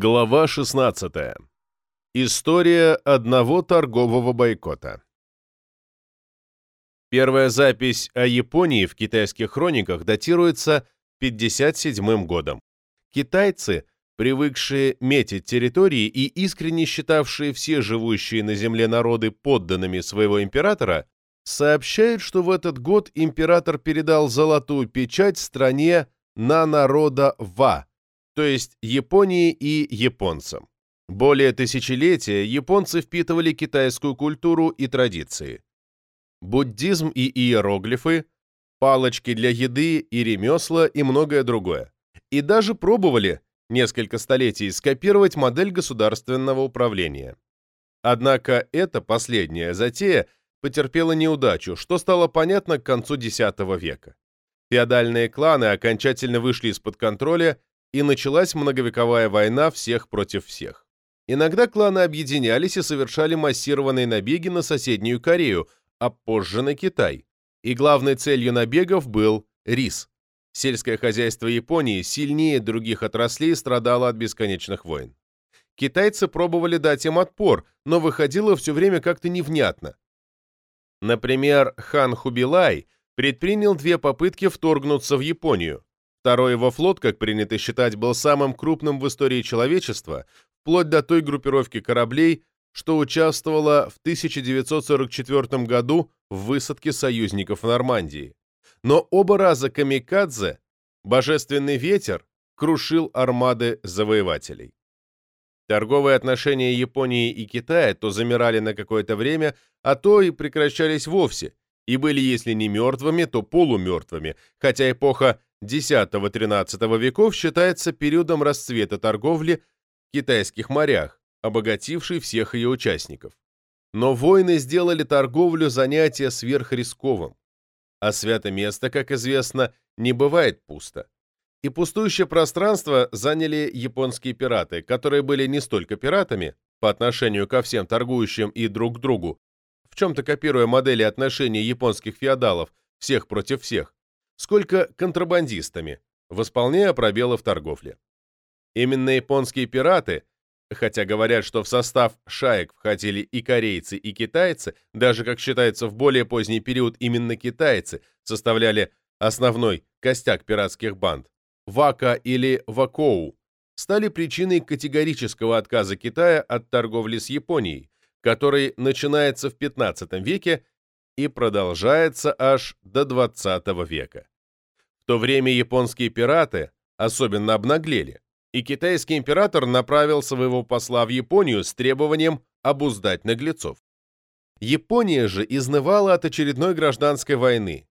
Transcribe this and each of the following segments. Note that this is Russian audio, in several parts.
Глава 16. История одного торгового бойкота. Первая запись о Японии в китайских хрониках датируется 57 годом. Китайцы, привыкшие метить территории и искренне считавшие все живущие на земле народы подданными своего императора, сообщают, что в этот год император передал золотую печать стране на народа Ва, то есть Японии и японцам. Более тысячелетия японцы впитывали китайскую культуру и традиции. Буддизм и иероглифы, палочки для еды и ремесла и многое другое. И даже пробовали несколько столетий скопировать модель государственного управления. Однако эта последняя затея потерпела неудачу, что стало понятно к концу X века. Феодальные кланы окончательно вышли из-под контроля и началась многовековая война всех против всех. Иногда кланы объединялись и совершали массированные набеги на соседнюю Корею, а позже на Китай. И главной целью набегов был рис. Сельское хозяйство Японии сильнее других отраслей страдало от бесконечных войн. Китайцы пробовали дать им отпор, но выходило все время как-то невнятно. Например, хан Хубилай предпринял две попытки вторгнуться в Японию, Второй его флот, как принято считать, был самым крупным в истории человечества, вплоть до той группировки кораблей, что участвовала в 1944 году в высадке союзников в Нормандии. Но оба раза камикадзе, божественный ветер, крушил армады завоевателей. Торговые отношения Японии и Китая то замирали на какое-то время, а то и прекращались вовсе, и были, если не мертвыми, то полумертвыми, хотя эпоха X-XIII веков считается периодом расцвета торговли в китайских морях, обогатившей всех ее участников. Но войны сделали торговлю занятие сверхрисковым. А свято место, как известно, не бывает пусто. И пустующее пространство заняли японские пираты, которые были не столько пиратами по отношению ко всем торгующим и друг к другу, в чем-то копируя модели отношений японских феодалов всех против всех, сколько контрабандистами, восполняя пробелы в торговле. Именно японские пираты, хотя говорят, что в состав шаек входили и корейцы, и китайцы, даже, как считается, в более поздний период именно китайцы составляли основной костяк пиратских банд, Вака или Вакоу, стали причиной категорического отказа Китая от торговли с Японией, который начинается в 15 веке и продолжается аж до 20 века. В то время японские пираты особенно обнаглели, и китайский император направил своего посла в Японию с требованием обуздать наглецов. Япония же изнывала от очередной гражданской войны,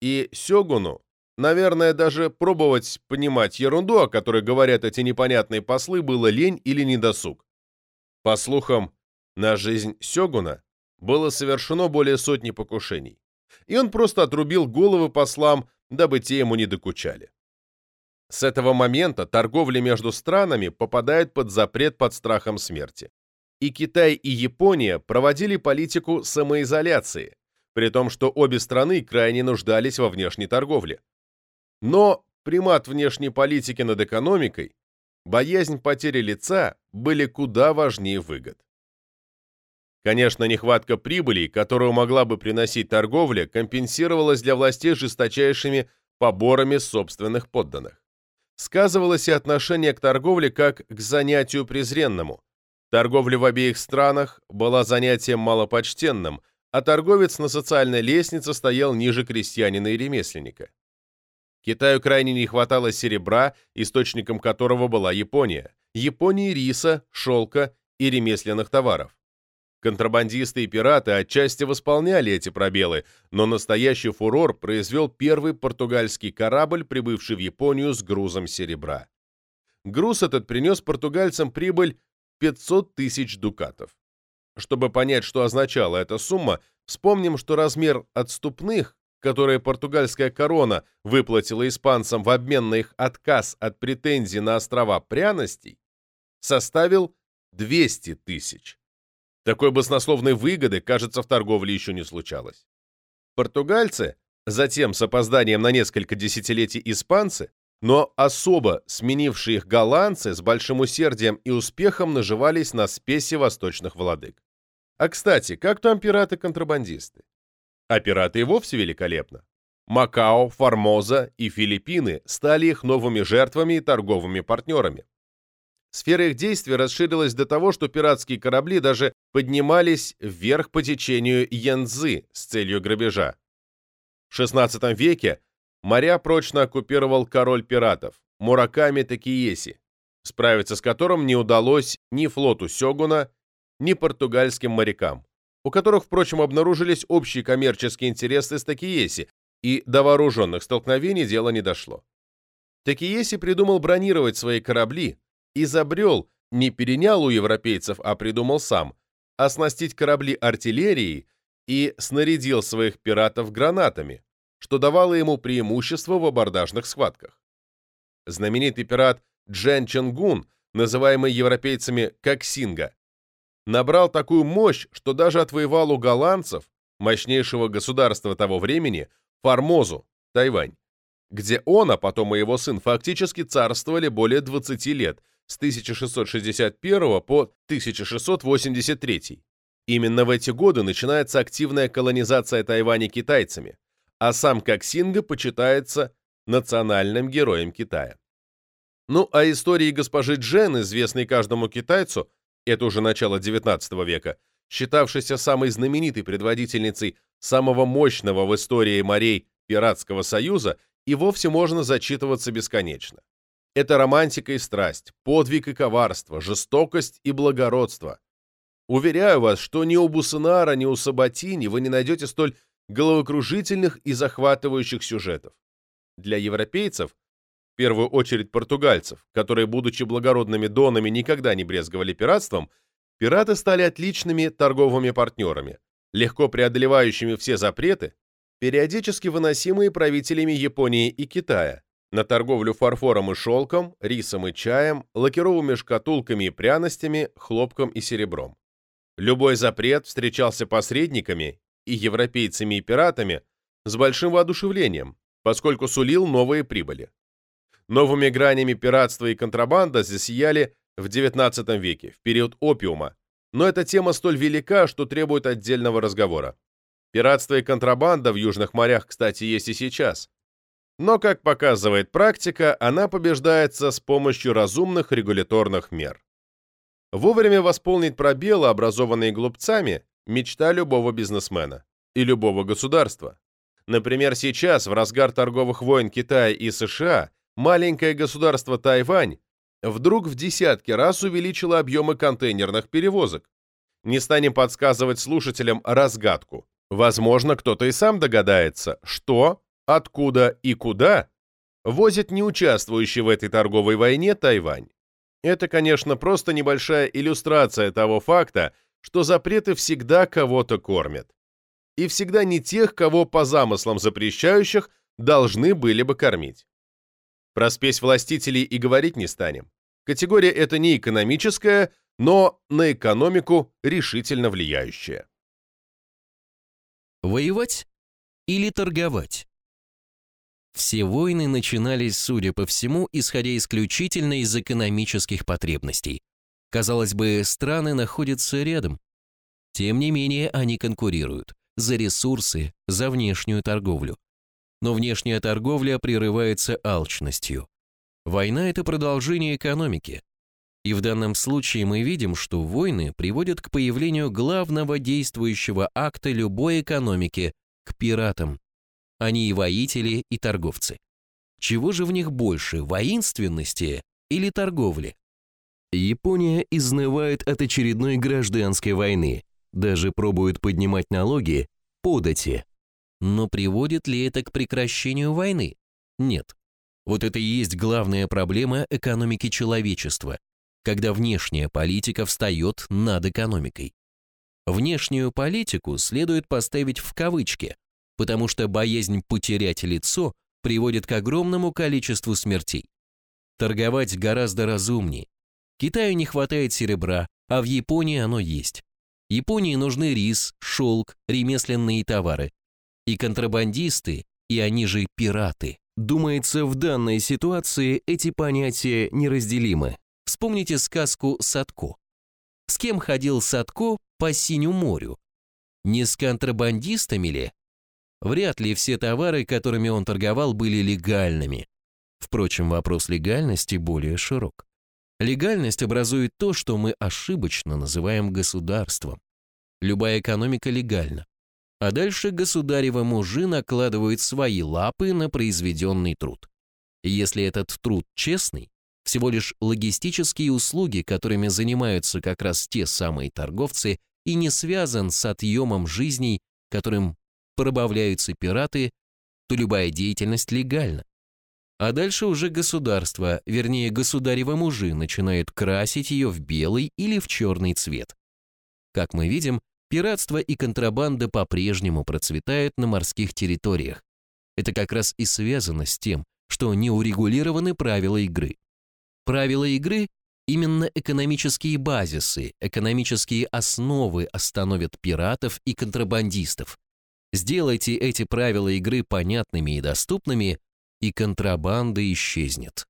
и Сёгуну, наверное, даже пробовать понимать ерунду, о которой говорят эти непонятные послы, было лень или недосуг. По слухам, на жизнь Сёгуна было совершено более сотни покушений, и он просто отрубил головы послам, дабы те ему не докучали. С этого момента торговля между странами попадает под запрет под страхом смерти. И Китай, и Япония проводили политику самоизоляции, при том, что обе страны крайне нуждались во внешней торговле. Но примат внешней политики над экономикой, боязнь потери лица были куда важнее выгод. Конечно, нехватка прибыли, которую могла бы приносить торговля, компенсировалась для властей жесточайшими поборами собственных подданных. Сказывалось и отношение к торговле как к занятию презренному. Торговля в обеих странах была занятием малопочтенным, а торговец на социальной лестнице стоял ниже крестьянина и ремесленника. Китаю крайне не хватало серебра, источником которого была Япония. Японии риса, шелка и ремесленных товаров. Контрабандисты и пираты отчасти восполняли эти пробелы, но настоящий фурор произвел первый португальский корабль, прибывший в Японию с грузом серебра. Груз этот принес португальцам прибыль 500 тысяч дукатов. Чтобы понять, что означала эта сумма, вспомним, что размер отступных, которые португальская корона выплатила испанцам в обмен на их отказ от претензий на острова пряностей, составил 200 тысяч. Такой баснословной выгоды, кажется, в торговле еще не случалось. Португальцы, затем с опозданием на несколько десятилетий испанцы, но особо сменившие их голландцы с большим усердием и успехом наживались на спеси восточных владык. А кстати, как там пираты-контрабандисты? А пираты и вовсе великолепно. Макао, Формоза и Филиппины стали их новыми жертвами и торговыми партнерами. Сфера их действия расширилась до того, что пиратские корабли даже поднимались вверх по течению Янцзы с целью грабежа. В XVI веке моря прочно оккупировал король пиратов Мураками Такиеси, справиться с которым не удалось ни флоту Сёгуна, ни португальским морякам, у которых, впрочем, обнаружились общие коммерческие интересы с Такиеси, и до вооруженных столкновений дело не дошло. Такиеси придумал бронировать свои корабли, изобрел, не перенял у европейцев, а придумал сам, оснастить корабли артиллерией и снарядил своих пиратов гранатами, что давало ему преимущество в абордажных схватках. Знаменитый пират Чжэн Чэнгун, называемый европейцами Коксинга, набрал такую мощь, что даже отвоевал у голландцев, мощнейшего государства того времени, Формозу, Тайвань, где он, а потом и его сын, фактически царствовали более 20 лет, с 1661 по 1683. Именно в эти годы начинается активная колонизация Тайваня китайцами, а сам Коксинга почитается национальным героем Китая. Ну, а истории госпожи Чжэн, известной каждому китайцу, это уже начало XIX века, считавшейся самой знаменитой предводительницей самого мощного в истории морей Пиратского союза, и вовсе можно зачитываться бесконечно. Это романтика и страсть, подвиг и коварство, жестокость и благородство. Уверяю вас, что ни у Бусенара, ни у Сабатини вы не найдете столь головокружительных и захватывающих сюжетов. Для европейцев в первую очередь португальцев, которые, будучи благородными донами, никогда не брезговали пиратством, пираты стали отличными торговыми партнерами, легко преодолевающими все запреты, периодически выносимые правителями Японии и Китая, на торговлю фарфором и шелком, рисом и чаем, лакировыми шкатулками и пряностями, хлопком и серебром. Любой запрет встречался посредниками и европейцами и пиратами с большим воодушевлением, поскольку сулил новые прибыли. Новыми гранями пиратства и контрабанда засияли в XIX веке, в период опиума, но эта тема столь велика, что требует отдельного разговора. Пиратство и контрабанда в южных морях, кстати, есть и сейчас. Но, как показывает практика, она побеждается с помощью разумных регуляторных мер. Вовремя восполнить пробелы, образованные глупцами, мечта любого бизнесмена и любого государства. Например, сейчас, в разгар торговых войн Китая и США, маленькое государство Тайвань вдруг в десятки раз увеличило объемы контейнерных перевозок. Не станем подсказывать слушателям разгадку. Возможно, кто-то и сам догадается, что, откуда и куда возит не участвующий в этой торговой войне Тайвань. Это, конечно, просто небольшая иллюстрация того факта, что запреты всегда кого-то кормят. И всегда не тех, кого по замыслам запрещающих должны были бы кормить. Про спесь властителей и говорить не станем. Категория эта не экономическая, но на экономику решительно влияющая. Воевать или торговать? Все войны начинались, судя по всему, исходя исключительно из экономических потребностей. Казалось бы, страны находятся рядом. Тем не менее, они конкурируют за ресурсы, за внешнюю торговлю но внешняя торговля прерывается алчностью. Война – это продолжение экономики. И в данном случае мы видим, что войны приводят к появлению главного действующего акта любой экономики – к пиратам. Они и воители, и торговцы. Чего же в них больше – воинственности или торговли? Япония изнывает от очередной гражданской войны, даже пробует поднимать налоги, подати, но приводит ли это к прекращению войны? Нет. Вот это и есть главная проблема экономики человечества, когда внешняя политика встает над экономикой. Внешнюю политику следует поставить в кавычки, потому что боязнь потерять лицо приводит к огромному количеству смертей. Торговать гораздо разумнее. Китаю не хватает серебра, а в Японии оно есть. Японии нужны рис, шелк, ремесленные товары, и контрабандисты, и они же пираты Думается, в данной ситуации эти понятия неразделимы. Вспомните сказку «Садко». С кем ходил Садко по Синему морю? Не с контрабандистами ли? Вряд ли все товары, которыми он торговал, были легальными. Впрочем, вопрос легальности более широк. Легальность образует то, что мы ошибочно называем государством. Любая экономика легальна. А дальше государевы мужи накладывают свои лапы на произведенный труд. Если этот труд честный, всего лишь логистические услуги, которыми занимаются как раз те самые торговцы, и не связан с отъемом жизней, которым пробавляются пираты, то любая деятельность легальна. А дальше уже государство, вернее государевы мужи, начинают красить ее в белый или в черный цвет. Как мы видим, пиратство и контрабанда по-прежнему процветают на морских территориях. Это как раз и связано с тем, что не урегулированы правила игры. Правила игры – именно экономические базисы, экономические основы остановят пиратов и контрабандистов. Сделайте эти правила игры понятными и доступными, и контрабанда исчезнет.